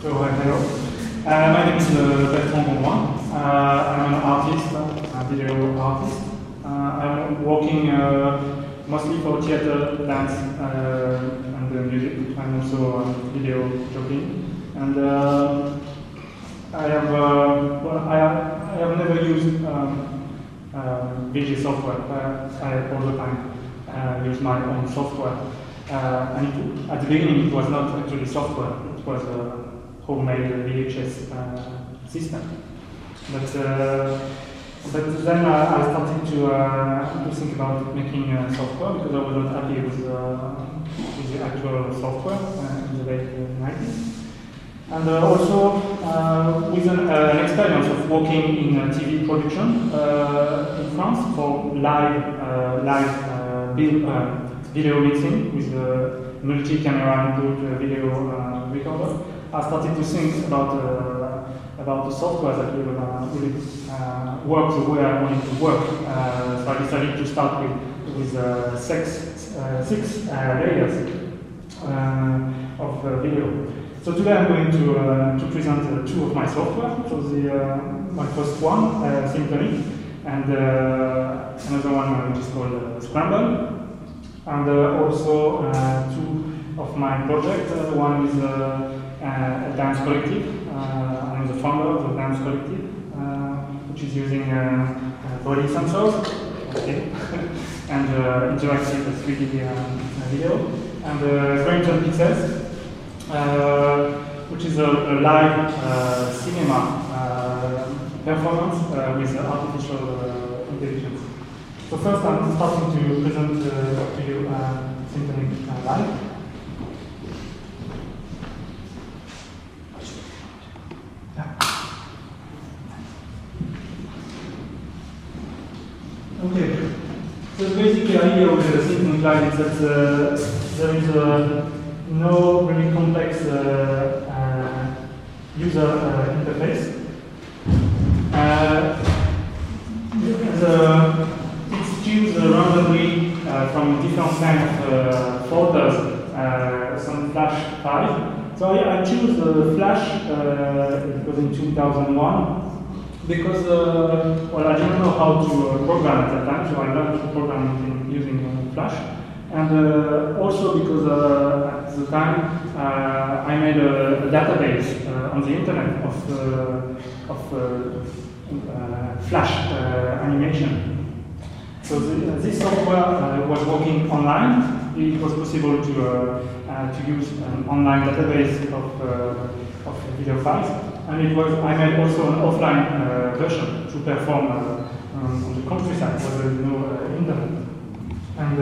So, uh, hello. Uh, my name is uh, Bertrand Gondouin. Uh, I'm an artist, a video artist. Uh, I'm working uh, mostly for theater, dance, uh, and music. I'm also uh, video joking. And I have, well, I, I have never used um, uh, VJ software. I all the time use my own software. And at the beginning, it was not actually software. It was a homemade VHS uh, system. But but then uh, I started to to think about making software because I wasn't happy with, with the actual software in the late 90s. And uh, also uh, with an, uh, an experience of working in TV production in France for live live video mixing with a multi-camera input video recorder. I started to think about uh, about the software that will will uh, work the way I wanted to work. Uh, so I decided to start with with six six layers of video. So today I'm going to, to present two of my software. So the, my first one, Symphony, and another one which is called Scramble. And uh, also uh, two of my projects. Uh, one is uh, a dance collective. Uh, I'm the founder of the dance collective, uh, which is using uh, uh, body sensors okay. and uh, interactive 3D um, video. And uh, Grains and Pixels, uh, which is a, a live uh, cinema uh, performance uh, with artificial uh, intelligence. So first I'm starting to present uh, to you uh, Symphony uh, Live. Okay. So basically, idea of the Symphony Live is that uh, there is uh, no really complex uh, uh, user uh, interface. Uh, the, it's choose randomly from different kind of folders some flash file. So I, I choose Flash, it in 2001, because uh, well I didn't know how to uh, program at that time, so I learned to program in, using uh, Flash, and uh, also because uh, at the time uh, I made a, a database on the internet of of Flash animation. So the, this software was working online. It was possible to to use an online database of of video files, and it was I made also an offline uh, version to perform uh, um, on the countryside where there is no uh, internet. And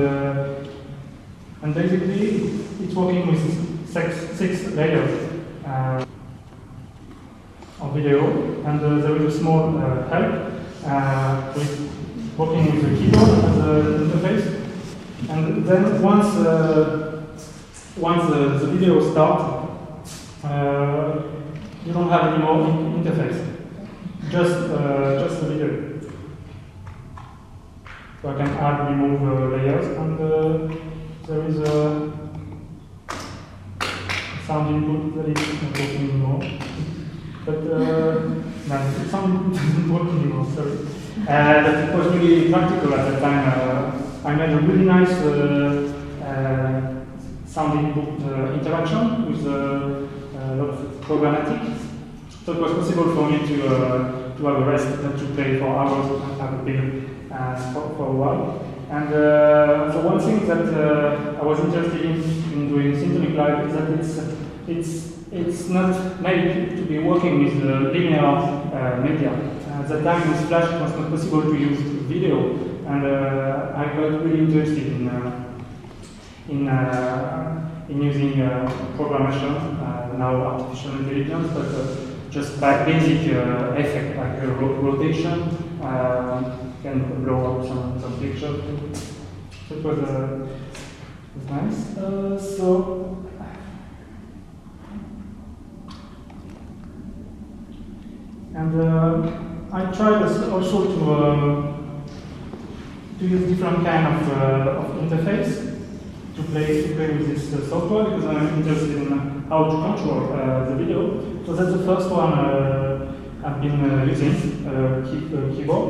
and basically it's working with six six layers. Uh, of video, and uh, there is a small uh, help uh, with working with the keyboard as an interface. And then once once the, video starts, you don't have any more in- interface, just uh, just the video. So I can add, remove uh, layers, and uh, there is a sound input that is not working anymore. But uh, no, sound doesn't work anymore. Sorry. Uh, it was really practical at the time. Uh, I made a really nice uh, uh, sound input uh, interaction with uh, a lot of programmatic. So it was possible for me to uh, to have a rest and to play for hours and have a big uh, for, a while. And uh, so one thing that uh, I was interested in, in doing Symphonic Live is that it's it's it's not made to be working with uh, linear uh, media. At that time with Flash it was not possible to use video, and uh, I got really interested in in in using programmation, now artificial intelligence, but uh, just by basic uh, effect like rotation, uh, can blow up some, some pictures. So it was, was nice. So and uh, I tried also to uh, to use different kind of, uh, of interface to play play with this uh, software because I'm interested in how to control uh, the video. So that's the first one uh, I've been uh, using, uh, key, uh, keyboard.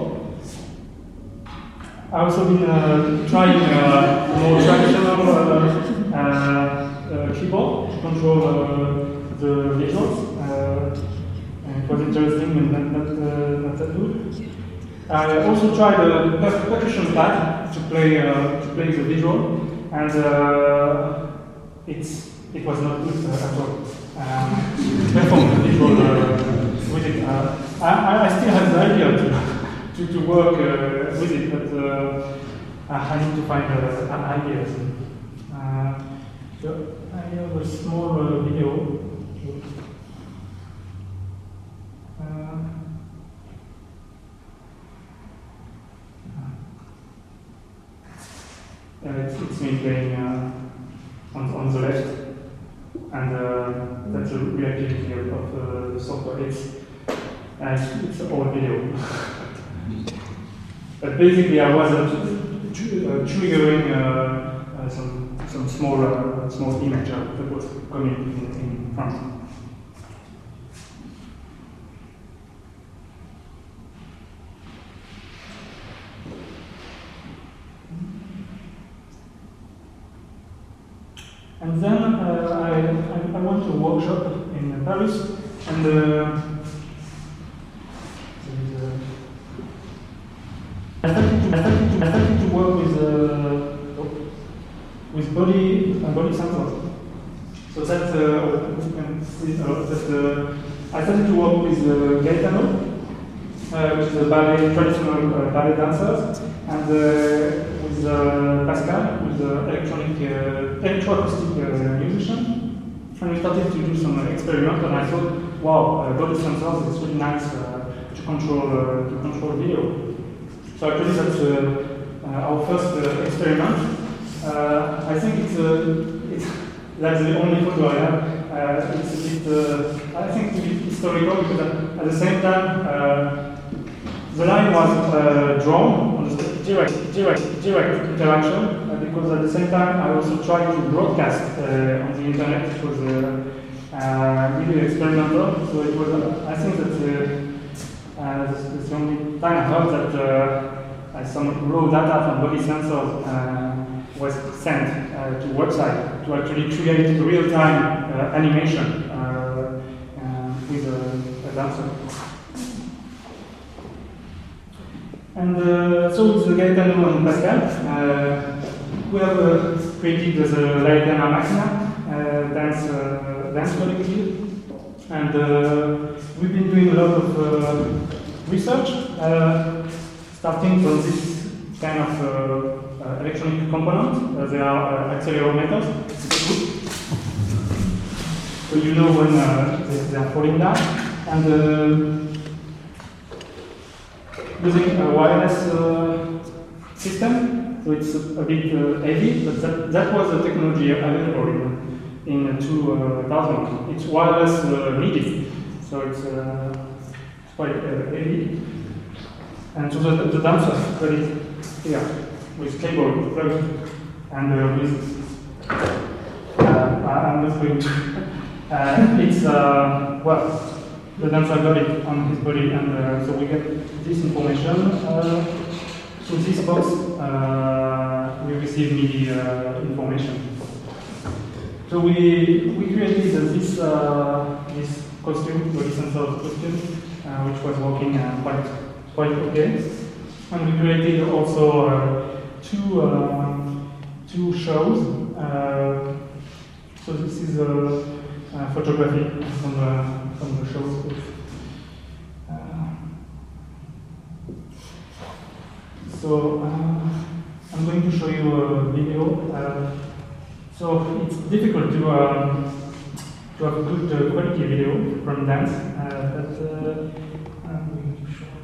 I've also been uh, trying uh, more traditional uh, uh, uh, keyboard to control uh, the visuals. Uh, and it was interesting and not, not, uh, not that good. I also tried a per- percussion pad to play uh, to play the visual, and uh, it's it was not good uh, at all. Um, uh, with it. Uh, I, I- I still have the idea to to, to work uh, with it, but uh, I need to find uh, an idea. Uh, so I have a small uh, video. It's, it's me playing uh, on, on the left, and uh, that's the reactivity of, uh, the software. It's, uh, it's, an old video. but basically, I was uh, uh, triggering uh, uh, some, some small, uh, small image uh, that was coming in, in front. And then uh, I, I, I went to a workshop in Paris, and uh, I started to, I started to, I started to work with uh, with body uh, body sensors. So that uh, you can see uh, that uh, I started to work with uh, Gaetano, uh, which is a ballet traditional ballet dancers, and with Pascal, who's an electronic electroacoustic musician. And we started to do some experiment, and I thought, wow, uh, body sensors is really nice to control to control video. So actually, that's our first experiment. I think it's, it's that's the only photo I have. It's a bit, I think it's a bit historical because at the same time, the line was drawn on the direct, direct, direct interaction uh, because at the same time I also tried to broadcast uh, on the internet. It was uh, uh, really experimental. So it was, uh, I think that uh, uh, this the only time I heard that uh, uh, some raw data from body sensors uh, was sent uh, to website to actually create real-time uh, animation uh, uh, with a, a dancer. And uh, so with Gaetano and Pascal, uh, we have uh, created the Laetana Maxima uh, dance, uh, dance collective. And uh, we've been doing a lot of uh, research, uh, starting from this kind of electronic component. They are accelerometers. So you know when they, are falling down. And using a wireless uh, system, so it's a, bit uh, heavy, but that, that was the technology available in, in 2000. It's wireless uh, MIDI, so it's, uh, it's quite uh, heavy. And so the, the dancers put it here with cable plugged and uh, with. Uh, I'm not going to. Uh, it's uh, well, the dancer got it on his body, and uh, so we get this information. Uh, through this box, uh, we receive MIDI uh, information. So we, we created this, uh, this costume, body sensor costume, which was working quite, quite okay. And we created also two, um, two shows. So this is a photography from the, from the shows. Uh, so uh, I'm going to show you a video. Uh, so it's difficult to um, to have good uh, quality video from dance, uh, but uh, I'm going to show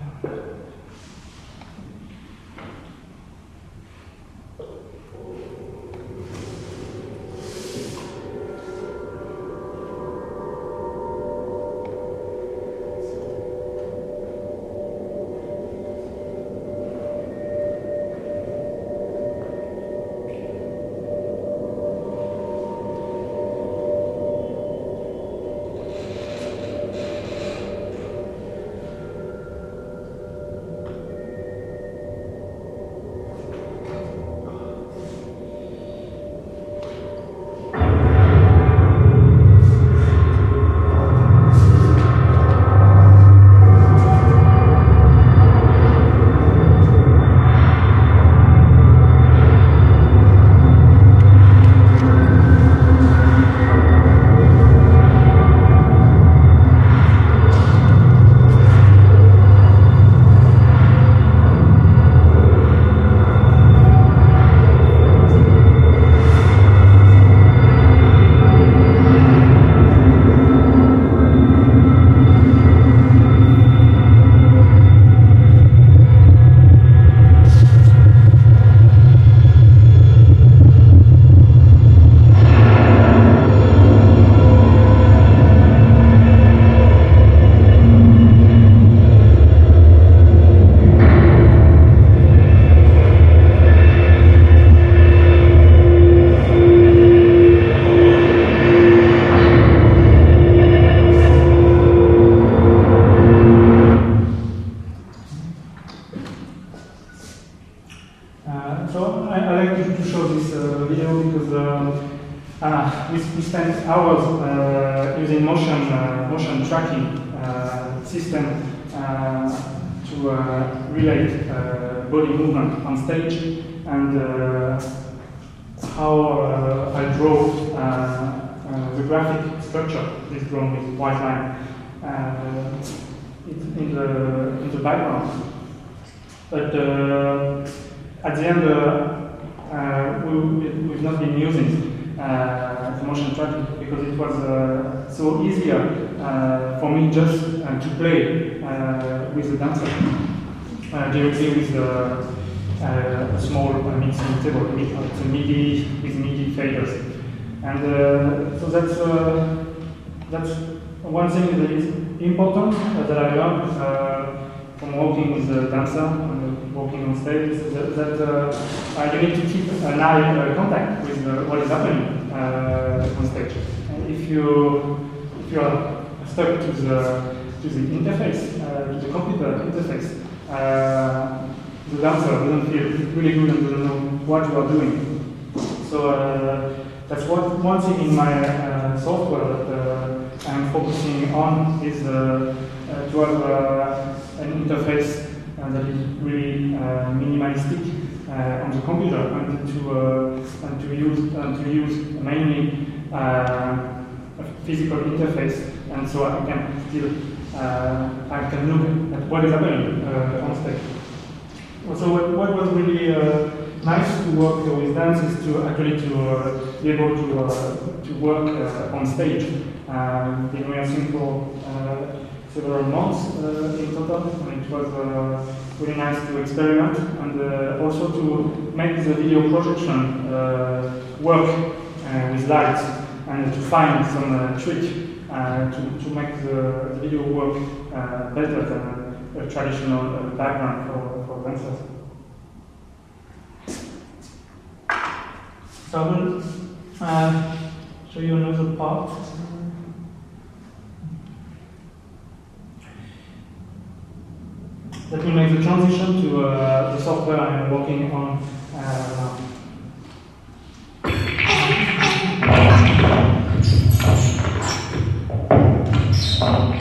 Uh, so I, I, like to, to show this uh, video because um, we, we spent hours using motion motion tracking system to relate body movement on stage and how I draw the graphic structure is drawn with white line in, in, the, in the background. But at the end, uh, uh, we, we've not been using uh, the motion tracking because it was uh, so easier uh, for me just to play with the dancer directly with uh, uh, a small mixing table, a MIDI with MIDI faders. And so that's, that's one thing that is important that I learned from working with the dancer working on stage is that, that uh, uh, you need to keep an eye uh, contact with what is happening on stage. And if you if you are stuck to the to the interface, to the computer interface, the dancer doesn't feel really good and doesn't know what you are doing. So uh, that's what, one thing in my uh, software that uh, I'm focusing on is to have an interface uh, that is really uh, minimalistic uh, on the computer and to uh, and to use and to use mainly a physical interface and so I can still I can look at what is happening on stage. So what, what was really nice to work with dance is to actually to uh, be able to uh, to work uh, on stage. Um, been rehearsing for uh, several months uh, in total, and it was uh, really nice to experiment and uh, also to make the video projection work with lights and to find some trick to, to make the video work better than a traditional background for, for dancers. So I will uh, show you another part. That will make the transition to uh, the software I'm working on uh, now. Um,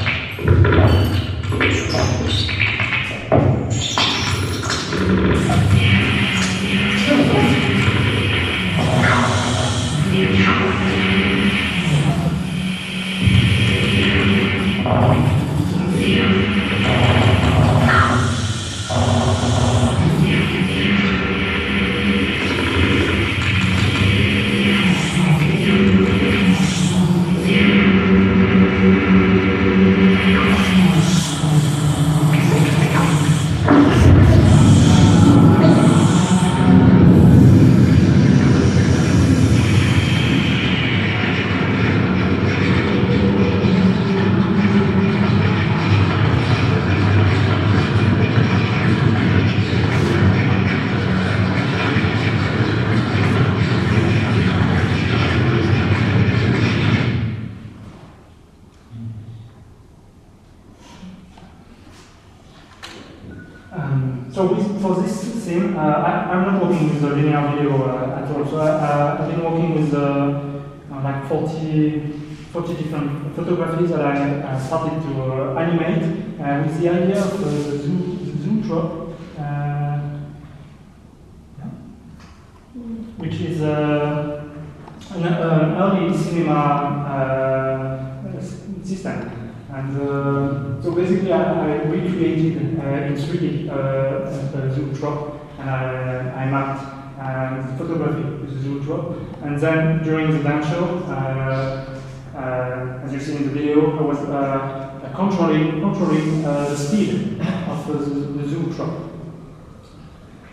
system. And uh, so basically, I, I recreated uh, in 3D uh, drop, and I, I mapped um, photography with zoom drop. And then during the dance show, uh, uh, as you see in the video, I was uh, controlling, controlling uh, the speed of the, the drop.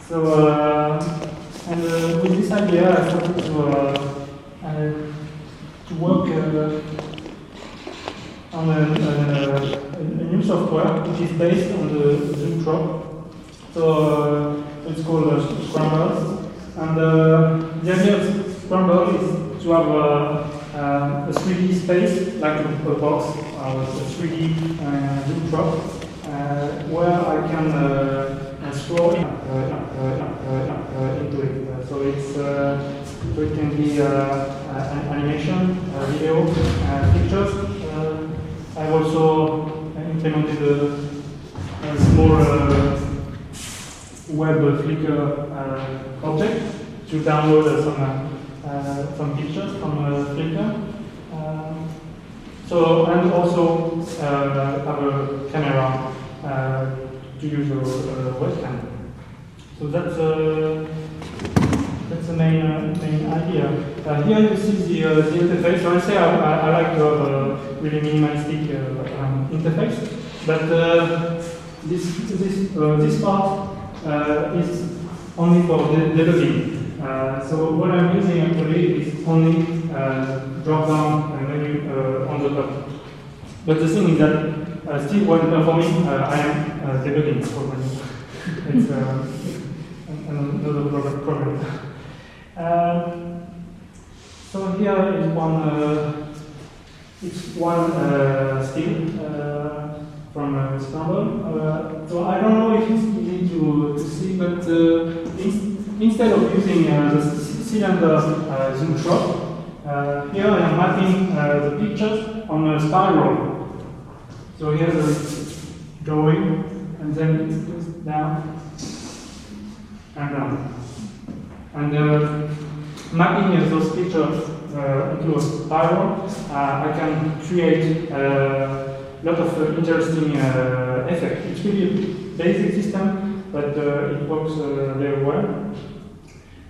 So, uh, and uh, with this idea, I started to, uh, uh, to work. Uh, on a, a, a new software which is based on the Zoom drop. So uh, it's called uh, Scramble. And uh, the idea of Scramble is to have a, uh, a 3D space, like a, box, uh, a 3D uh, Zoom uh, where I can uh, uh, scroll in, uh, uh, uh, uh, into it. Uh, so it's uh, so it can be uh, uh, animation, uh, video, uh, pictures. also implemented a, a small uh, web Flickr uh, object to download uh, some uh, some pictures from uh, Flickr. So and also uh, have a camera uh, to use a, a webcam. So that's uh, the main uh, main idea. Uh, here you see the, uh, the interface. So I say I, I, I like to have really minimalistic um, interface, but this this this part is only for the debugging. Uh, so what I'm using actually is only uh, drop down uh, menu uh, on the top. But the thing is that uh, still when performing, I am debugging program. it's another program. Um, so here is one, uh, it's one uh, still uh, from uh, Scramble. Uh, so I don't know if it's easy to, to see, but uh, in, instead of using uh, the cylinder zoom shot, here I am mapping the pictures on a spiral. So here's a drawing, and then it goes down and down. And uh, mapping uh, those pictures uh, into a spiral, uh, I can create a lot of uh, interesting uh, effects. It's really a basic system, but uh, it works uh, very well.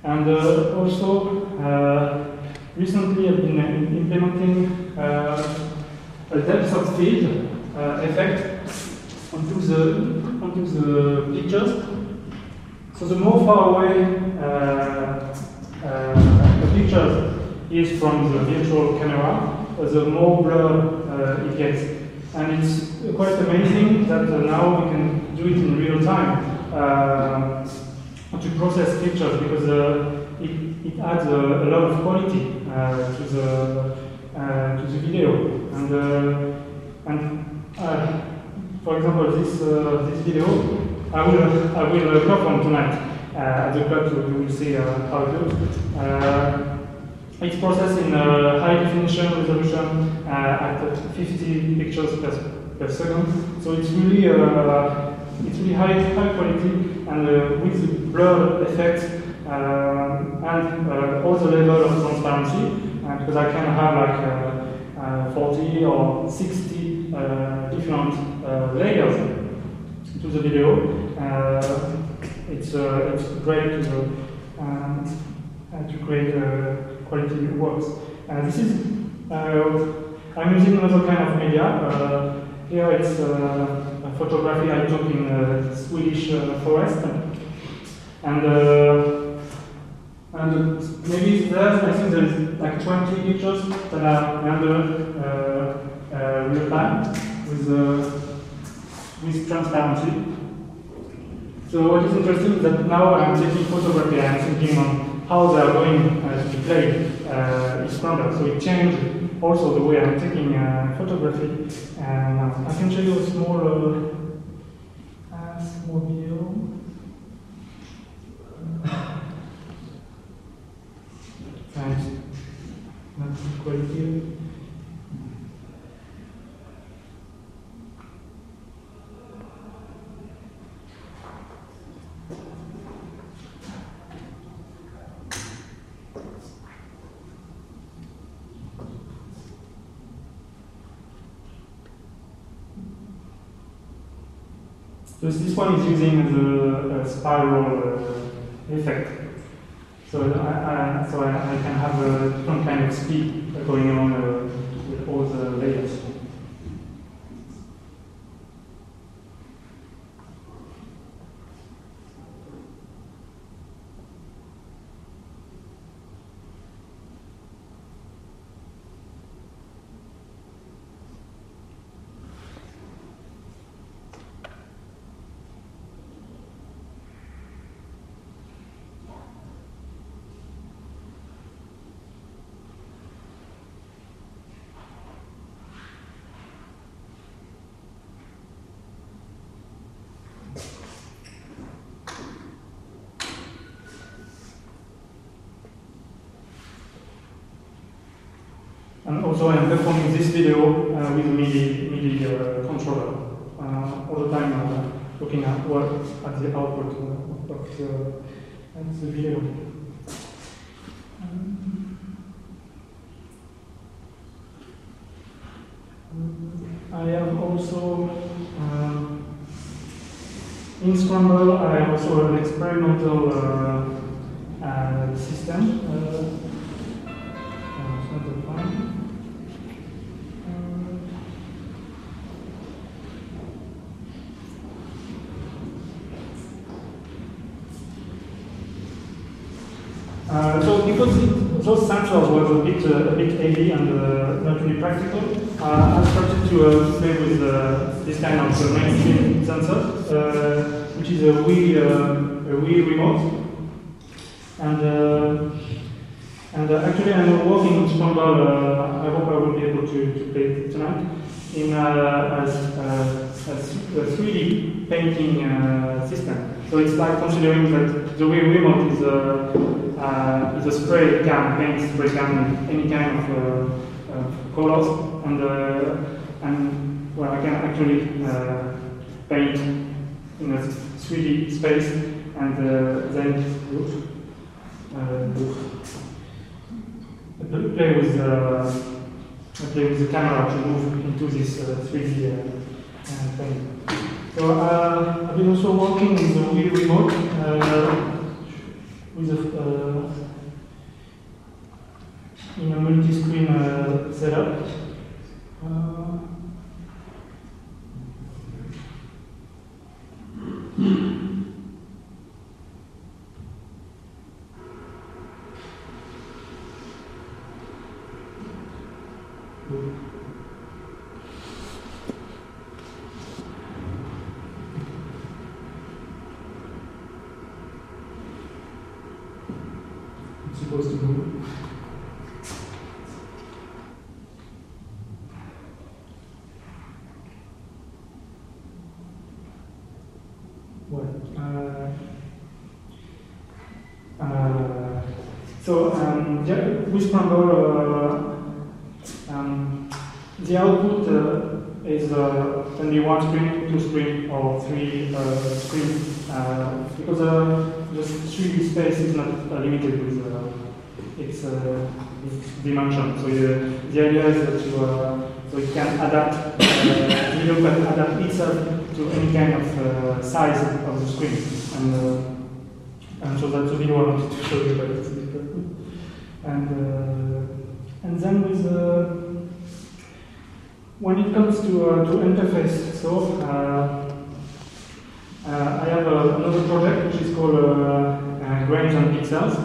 And uh, also, uh, recently I've been uh, implementing uh, a depth of field uh, effect onto the, onto the pictures. So the more far away uh, uh, the picture is from the virtual camera, the more blur uh, it gets. And it's quite amazing that now we can do it in real time to process pictures because it, it adds a, a lot of quality to the uh, to the video. And uh, and uh, for example, this this video, I will I will uh, perform tonight uh, at the club, so you will see uh, how it. Uh, it's processed in uh, high definition resolution uh, at 50 pictures per, per second. So it's really uh, it's really high high quality and with the blur effect and all the level of transparency because I can have like uh, uh, 40 or 60 uh, different layers to the video. Uh, it's, uh, it's great to, um, uh, to create quality works. This is, I'm using another kind of media. Here it's a photography I took in uh, Swedish forest. And, and maybe there, I think there's like 20 pictures that are rendered uh, uh, real time with, uh, with transparency. So what is interesting is that now I'm taking photography and I'm thinking on how they are going uh, to be played uh, each product. So it changed also the way I'm taking uh, photography. And uh, I can show you a small, uh, uh, small video. And not quite here. So this one is using the uh, spiral uh, effect. So I, I, so I, I can have a different kind of speed going on with all the layers. Also I'm performing this video uh, with a MIDI, MIDI uh, controller. uh, all the time uh, looking at what at the output uh, of the, the video. I have also um, in Scramble. I have also an experimental uh, uh, system. Uh, uh. Uh, so because sensors were a bit, uh, a bit heavy and uh, not really practical, uh, I started to uh, play with uh, this kind of uh, mainstream sensor, which is a Wii, a Wii remote. And, and actually I'm working on uh, I hope I will be able to, to play it tonight, in as, uh, a 3D painting system. So it's like considering that the Wii remote is a uh, a spray can, paint spray with any kind of uh, colors, and and well, I can actually uh, paint in a 3D space, and uh, then play with play with the camera to move into this uh, 3D uh, uh, thing. So I've been also working with the Wii remote. Uh, with a, uh, in a multi-screen uh, setup. Uh, it's supposed to move. Uh, uh, so, um, the, with uh, um, the output is can one screen, two screen, or three uh, because the 3D space is not limited with its, its dimension. So the, idea is uh, so it can adapt, uh, video can adapt itself to any kind of uh, size of the screen. And, uh, and so that's the video I wanted to show you, but it's difficult. And, uh, and then with uh, when it comes to, uh, to interface, so I have another project which is called Grains and Pixels,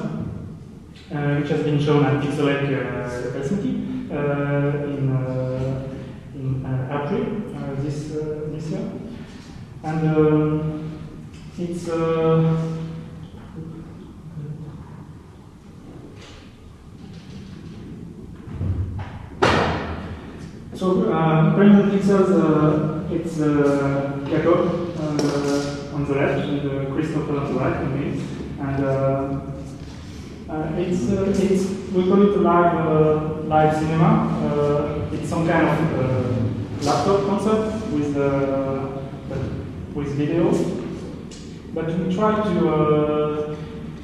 which has been shown at Pixelache uh, Helsinki in, April uh, this, uh, this year. And um, it's uh, So, uh, and Pixels, uh, it's uh, uh, on the left and uh, Christopher on the right, and me. And uh, uh, it's, uh, it's, we call it live, uh, live cinema. Uh, it's some kind of uh, laptop concept with, uh, with video. But we try to, uh,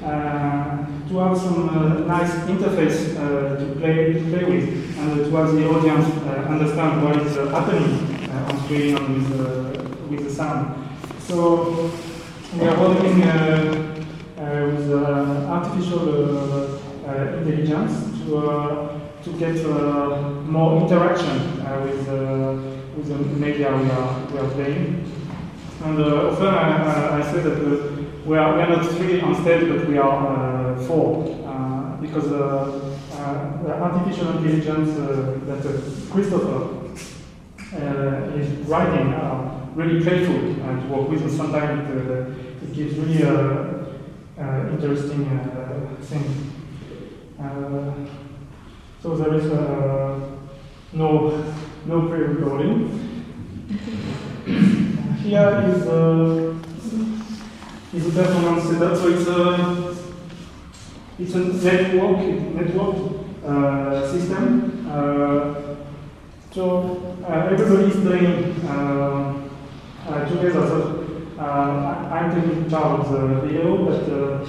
uh, to have some uh, nice interface uh, to, play, play with and to have the audience uh, understand what is uh, happening on screen and with, with the sound. So we are working with artificial intelligence to, to get uh, more interaction uh, with, uh, with the media we are, we are playing. And often I, I, say that we, are, we are not three on stage, but we are four. Because the artificial intelligence that Christopher is writing really playful uh, to work with, and sometimes it, uh, it gives really uh, uh, interesting uh, thing. So there is uh, no no pre-recording. Here is uh, is a performance setup. So it's a it's a network network uh, system. Uh, so uh, everybody is playing uh, together. So I'm taking charge of the video, but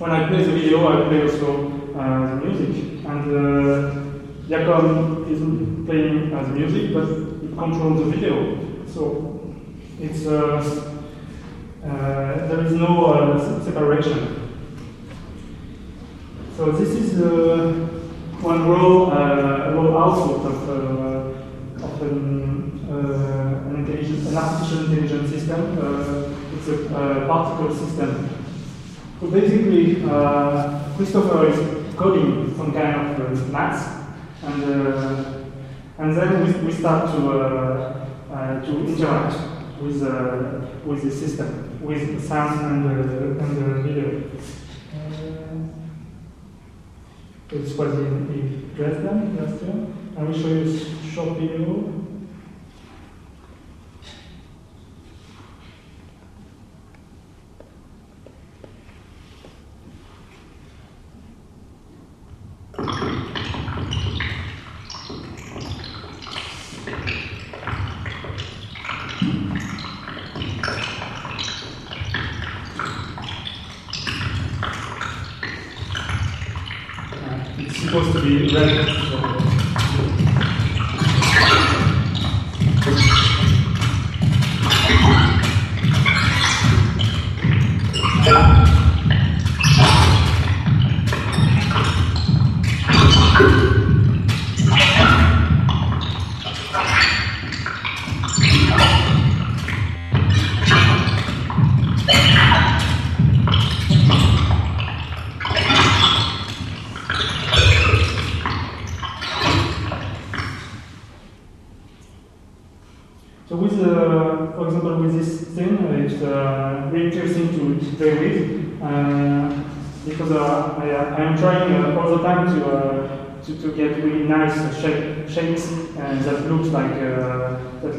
when I play the video, I play also the music. And uh, Jacob is playing the music, but it controls the video. So it's uh, uh, there is no uh, separation. So this is uh, one raw, raw output of, uh, of an, an, artificial intelligence system. It's a particle system. So basically, Christopher is coding some kind of uh, maths, and uh, and then we, we start to uh, to interact with with the system, with sound and and the video. This was in, in Dresden last year. I will show you a short video. Uh, it's supposed to be red.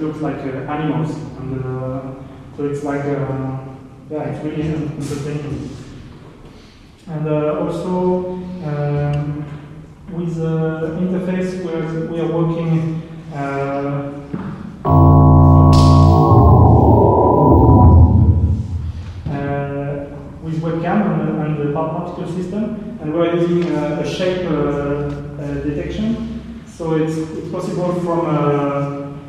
Looks like uh, animals, and uh, so it's like uh, yeah, it's really entertaining. And also um, with the interface, we are, we are working. Particle system, and we're using uh, a shape uh, uh, detection. So it's, it's possible from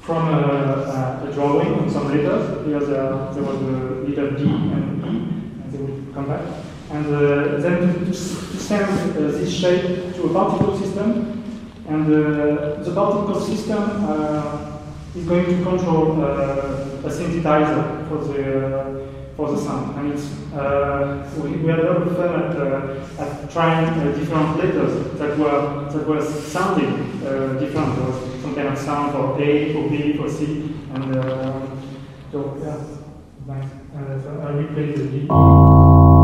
from a, a, a drawing on some letters. Here there, there was a letter D and E, and they will come back. And uh, then to, send uh, this shape to a particle system, and uh, the particle system uh, is going to control uh, a synthesizer for the uh, for the sound. And it's we, we had a lot of fun at, at trying different letters that were that were sounding different. Some kind of sound for A, for B, for C, and so yeah, nice. So I replay the D.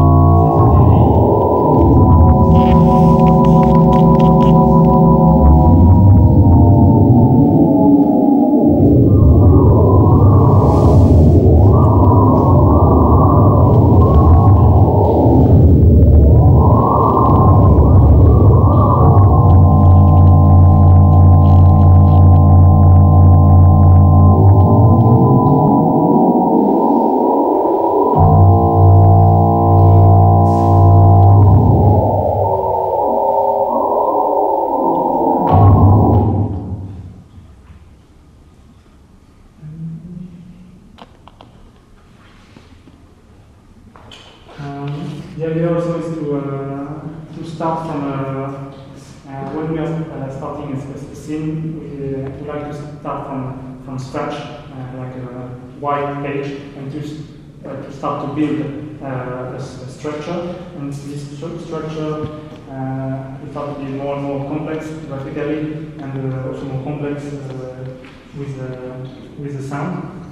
with, the with the sound.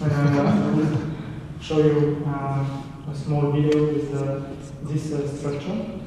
Uh, I will show you uh, a small video with uh, this structure.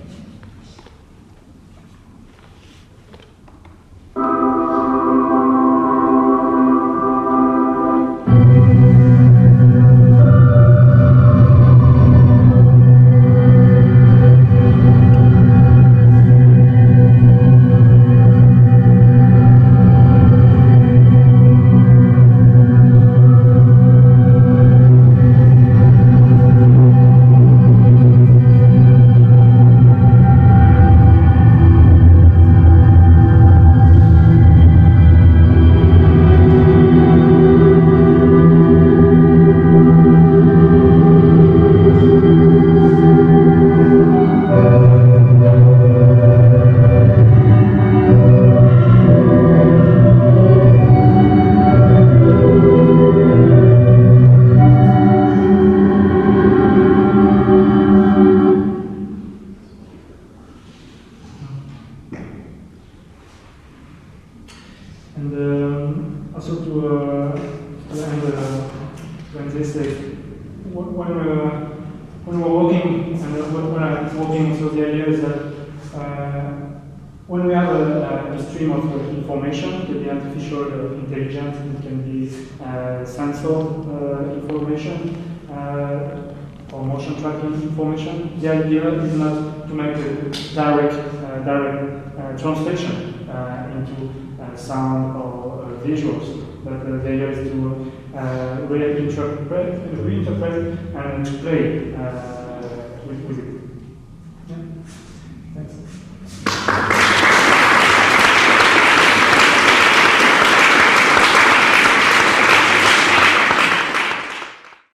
Visuals, but uh, the idea is to uh, reinterpret, reinterpret and play